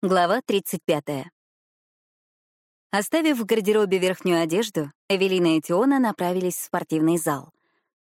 Глава 35. Оставив в гардеробе верхнюю одежду, Эвелина и Тиона направились в спортивный зал.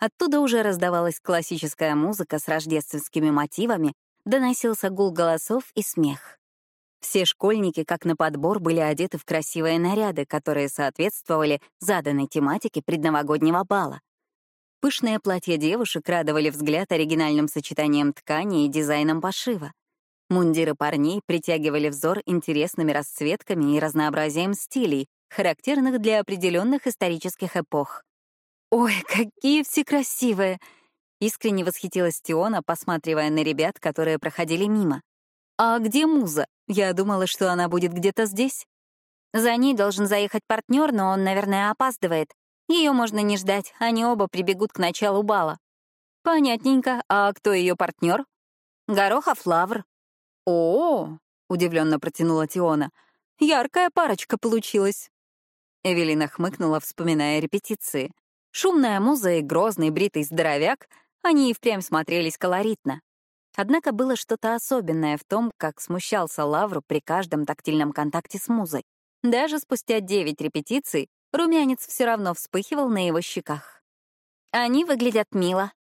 Оттуда уже раздавалась классическая музыка с рождественскими мотивами, доносился гул голосов и смех. Все школьники, как на подбор, были одеты в красивые наряды, которые соответствовали заданной тематике предновогоднего бала. Пышные платья девушек радовали взгляд оригинальным сочетанием ткани и дизайном пошива. Мундиры парней притягивали взор интересными расцветками и разнообразием стилей, характерных для определенных исторических эпох. «Ой, какие все красивые!» — искренне восхитилась Тиона, посматривая на ребят, которые проходили мимо. «А где Муза? Я думала, что она будет где-то здесь». «За ней должен заехать партнер, но он, наверное, опаздывает. Ее можно не ждать, они оба прибегут к началу бала». «Понятненько. А кто ее партнер?» «Горохов Лавр», «О!» — удивленно протянула Тиона. «Яркая парочка получилась». Эвелина хмыкнула, вспоминая репетиции. Шумная муза и грозный бритый здоровяк, они и впрямь смотрелись колоритно. Однако было что-то особенное в том, как смущался Лавру при каждом тактильном контакте с музой. Даже спустя девять репетиций румянец все равно вспыхивал на его щеках. Они выглядят мило.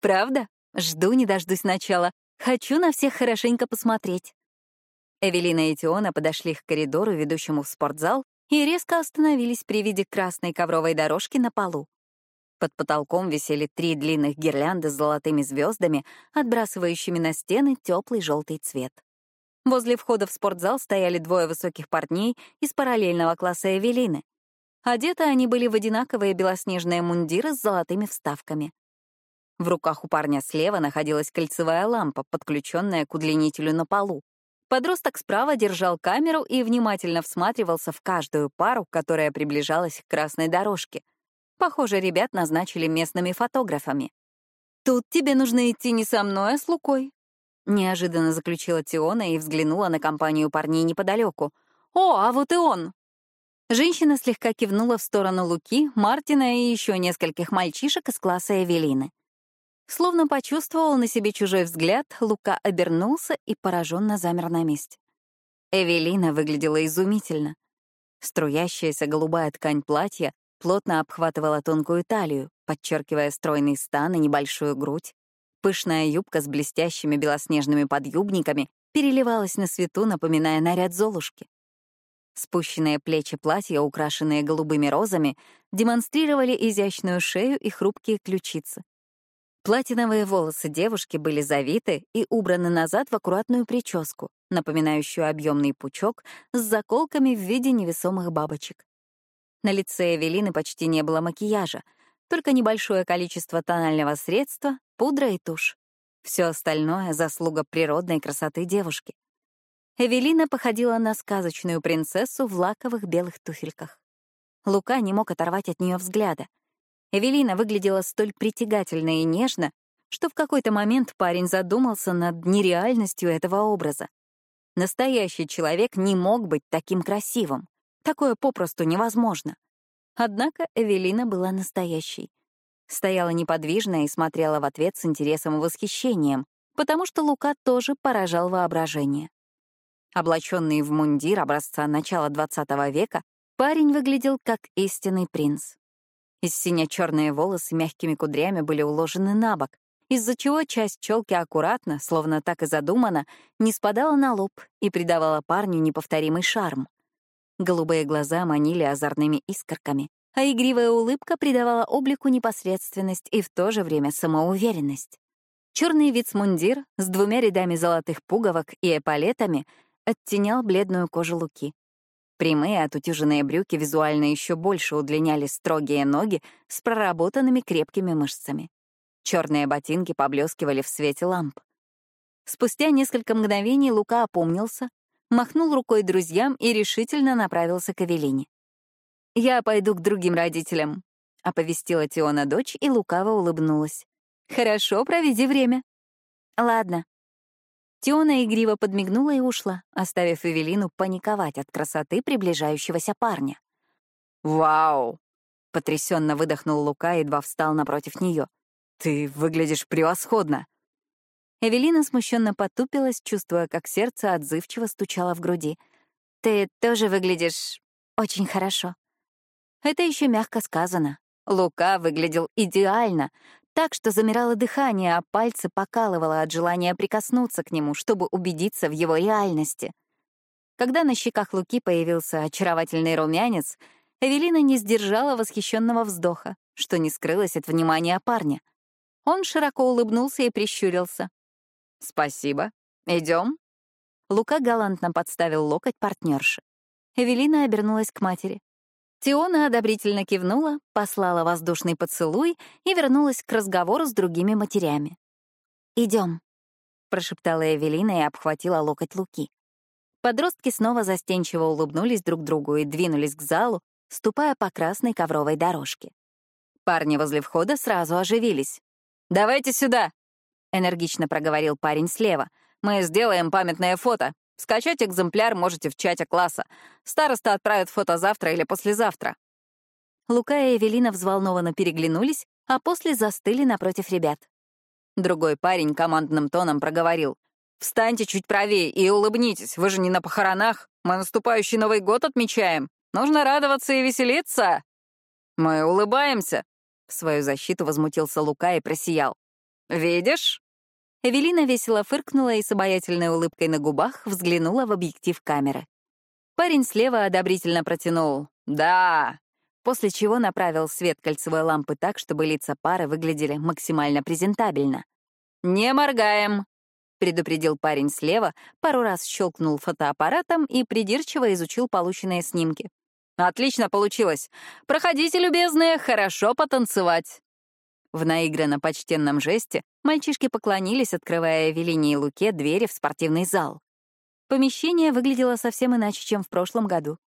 Правда? Жду не дождусь начала. Хочу на всех хорошенько посмотреть. Эвелина и Тиона подошли к коридору, ведущему в спортзал, и резко остановились при виде красной ковровой дорожки на полу. Под потолком висели три длинных гирлянды с золотыми звездами, отбрасывающими на стены теплый желтый цвет. Возле входа в спортзал стояли двое высоких парней из параллельного класса Эвелины. Одеты они были в одинаковые белоснежные мундиры с золотыми вставками. В руках у парня слева находилась кольцевая лампа, подключенная к удлинителю на полу. Подросток справа держал камеру и внимательно всматривался в каждую пару, которая приближалась к красной дорожке. Похоже, ребят назначили местными фотографами. «Тут тебе нужно идти не со мной, а с Лукой», — неожиданно заключила Тиона и взглянула на компанию парней неподалеку. «О, а вот и он!» Женщина слегка кивнула в сторону Луки, Мартина и еще нескольких мальчишек из класса Эвелины. Словно почувствовал на себе чужой взгляд, Лука обернулся и пораженно замер на месте. Эвелина выглядела изумительно. Струящаяся голубая ткань платья плотно обхватывала тонкую талию, подчеркивая стройный стан и небольшую грудь. Пышная юбка с блестящими белоснежными подъюбниками переливалась на свету, напоминая наряд Золушки. Спущенные плечи платья, украшенные голубыми розами, демонстрировали изящную шею и хрупкие ключицы. Платиновые волосы девушки были завиты и убраны назад в аккуратную прическу, напоминающую объемный пучок с заколками в виде невесомых бабочек. На лице Эвелины почти не было макияжа, только небольшое количество тонального средства, пудра и тушь. Все остальное — заслуга природной красоты девушки. Эвелина походила на сказочную принцессу в лаковых белых туфельках. Лука не мог оторвать от нее взгляда — Эвелина выглядела столь притягательно и нежно, что в какой-то момент парень задумался над нереальностью этого образа. Настоящий человек не мог быть таким красивым. Такое попросту невозможно. Однако Эвелина была настоящей. Стояла неподвижно и смотрела в ответ с интересом и восхищением, потому что Лука тоже поражал воображение. Облаченный в мундир образца начала XX века, парень выглядел как истинный принц. Из сине-черные волосы мягкими кудрями были уложены на бок, из-за чего часть челки аккуратно, словно так и задумано, не спадала на лоб и придавала парню неповторимый шарм. Голубые глаза манили озорными искорками, а игривая улыбка придавала облику непосредственность и в то же время самоуверенность. Черный вицмундир с двумя рядами золотых пуговок и эполетами оттенял бледную кожу Луки. Прямые отутюженные брюки визуально еще больше удлиняли строгие ноги с проработанными крепкими мышцами. Черные ботинки поблескивали в свете ламп. Спустя несколько мгновений Лука опомнился, махнул рукой друзьям и решительно направился к Эвелине. «Я пойду к другим родителям», — оповестила Тиона дочь, и лукаво улыбнулась. «Хорошо, проведи время». «Ладно», Тиона игриво подмигнула и ушла, оставив Эвелину паниковать от красоты приближающегося парня. «Вау!» — потрясенно выдохнул Лука, едва встал напротив нее. «Ты выглядишь превосходно!» Эвелина смущенно потупилась, чувствуя, как сердце отзывчиво стучало в груди. «Ты тоже выглядишь очень хорошо». Это еще мягко сказано. Лука выглядел идеально, так что замирало дыхание, а пальцы покалывало от желания прикоснуться к нему, чтобы убедиться в его реальности. Когда на щеках Луки появился очаровательный румянец, Эвелина не сдержала восхищенного вздоха, что не скрылось от внимания парня. Он широко улыбнулся и прищурился. «Спасибо. Идем?» Лука галантно подставил локоть партнерши. Эвелина обернулась к матери. Тиона одобрительно кивнула, послала воздушный поцелуй и вернулась к разговору с другими матерями. Идем, прошептала Эвелина и обхватила локоть Луки. Подростки снова застенчиво улыбнулись друг другу и двинулись к залу, ступая по красной ковровой дорожке. Парни возле входа сразу оживились. «Давайте сюда!» — энергично проговорил парень слева. «Мы сделаем памятное фото. Скачать экземпляр можете в чате класса. Староста отправит фото завтра или послезавтра. Лука и Эвелина взволнованно переглянулись, а после застыли напротив ребят. Другой парень командным тоном проговорил. «Встаньте чуть правее и улыбнитесь, вы же не на похоронах. Мы наступающий Новый год отмечаем. Нужно радоваться и веселиться». «Мы улыбаемся», — в свою защиту возмутился Лука и просиял. «Видишь?» Эвелина весело фыркнула и с обаятельной улыбкой на губах взглянула в объектив камеры. Парень слева одобрительно протянул «Да», после чего направил свет кольцевой лампы так, чтобы лица пары выглядели максимально презентабельно. «Не моргаем», — предупредил парень слева, пару раз щелкнул фотоаппаратом и придирчиво изучил полученные снимки. «Отлично получилось. Проходите, любезные, хорошо потанцевать». В наигранно почтенном жесте мальчишки поклонились, открывая Эвелине и Луке двери в спортивный зал. Помещение выглядело совсем иначе, чем в прошлом году.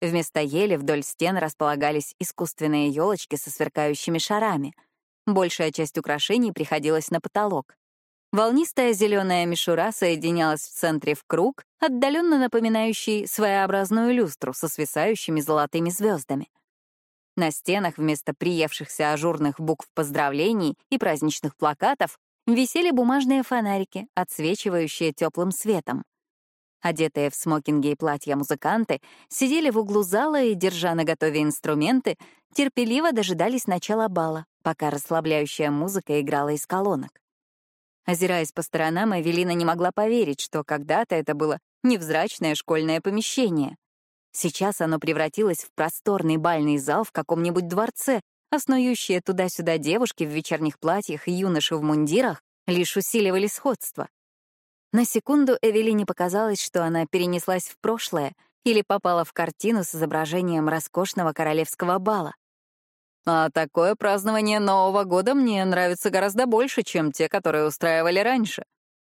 Вместо ели вдоль стен располагались искусственные елочки со сверкающими шарами. Большая часть украшений приходилась на потолок. Волнистая зеленая мишура соединялась в центре в круг, отдаленно напоминающий своеобразную люстру со свисающими золотыми звездами. На стенах вместо приевшихся ажурных букв поздравлений и праздничных плакатов висели бумажные фонарики, отсвечивающие теплым светом. Одетые в смокинги и платья музыканты сидели в углу зала и, держа наготове инструменты, терпеливо дожидались начала бала, пока расслабляющая музыка играла из колонок. Озираясь по сторонам, Эвелина не могла поверить, что когда-то это было невзрачное школьное помещение. Сейчас оно превратилось в просторный бальный зал в каком-нибудь дворце, а туда-сюда девушки в вечерних платьях и юноши в мундирах лишь усиливали сходство. На секунду Эвелине показалось, что она перенеслась в прошлое или попала в картину с изображением роскошного королевского бала. А такое празднование Нового года мне нравится гораздо больше, чем те, которые устраивали раньше,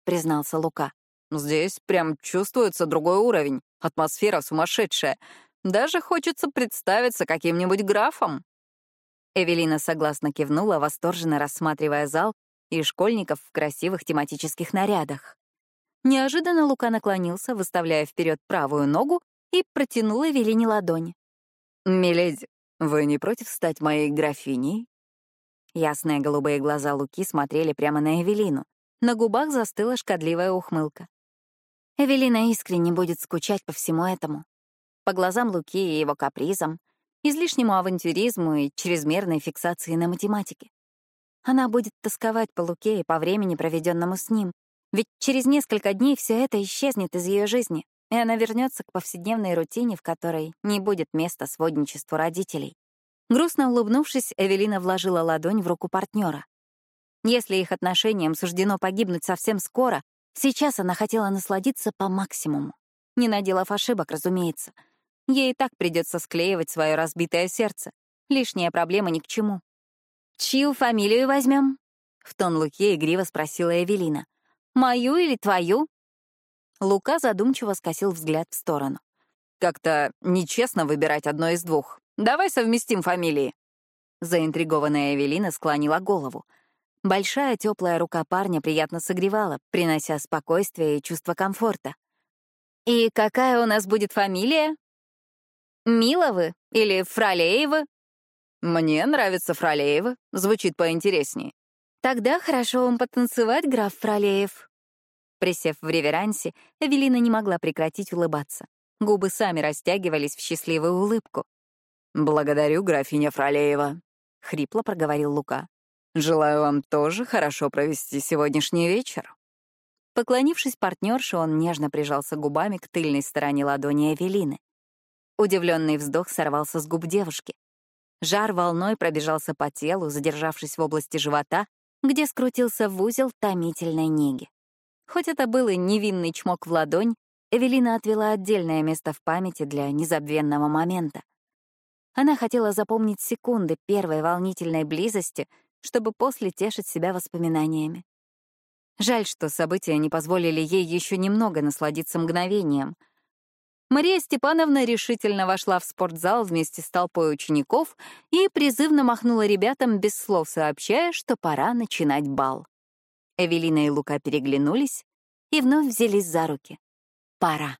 признался Лука. Здесь прям чувствуется другой уровень. Атмосфера сумасшедшая. Даже хочется представиться каким-нибудь графом. Эвелина согласно кивнула, восторженно рассматривая зал и школьников в красивых тематических нарядах. Неожиданно Лука наклонился, выставляя вперед правую ногу, и протянул Эвелине ладонь. «Миледи, вы не против стать моей графиней?» Ясные голубые глаза Луки смотрели прямо на Эвелину. На губах застыла шкодливая ухмылка. Эвелина искренне будет скучать по всему этому. По глазам Луки и его капризам, излишнему авантюризму и чрезмерной фиксации на математике. Она будет тосковать по Луке и по времени, проведенному с ним, ведь через несколько дней все это исчезнет из ее жизни, и она вернется к повседневной рутине, в которой не будет места сводничеству родителей. Грустно улыбнувшись, Эвелина вложила ладонь в руку партнера. Если их отношениям суждено погибнуть совсем скоро, Сейчас она хотела насладиться по максимуму. Не наделав ошибок, разумеется. Ей и так придется склеивать свое разбитое сердце. Лишняя проблема ни к чему. «Чью фамилию возьмем? В тон Луке игриво спросила Эвелина. «Мою или твою?» Лука задумчиво скосил взгляд в сторону. «Как-то нечестно выбирать одно из двух. Давай совместим фамилии». Заинтригованная Эвелина склонила голову — Большая теплая рука парня приятно согревала, принося спокойствие и чувство комфорта. «И какая у нас будет фамилия? Миловы или Фролеевы?» «Мне нравится Фролеевы, звучит поинтереснее». Тогда хорошо вам потанцевать, граф Фролеев. Присев в реверансе, Эвелина не могла прекратить улыбаться. Губы сами растягивались в счастливую улыбку. «Благодарю, графиня Фролеева», — хрипло проговорил Лука. «Желаю вам тоже хорошо провести сегодняшний вечер». Поклонившись партнерше, он нежно прижался губами к тыльной стороне ладони Эвелины. Удивленный вздох сорвался с губ девушки. Жар волной пробежался по телу, задержавшись в области живота, где скрутился в узел томительной неги. Хоть это был и невинный чмок в ладонь, Эвелина отвела отдельное место в памяти для незабвенного момента. Она хотела запомнить секунды первой волнительной близости, чтобы после тешить себя воспоминаниями. Жаль, что события не позволили ей еще немного насладиться мгновением. Мария Степановна решительно вошла в спортзал вместе с толпой учеников и призывно махнула ребятам, без слов сообщая, что пора начинать бал. Эвелина и Лука переглянулись и вновь взялись за руки. Пора.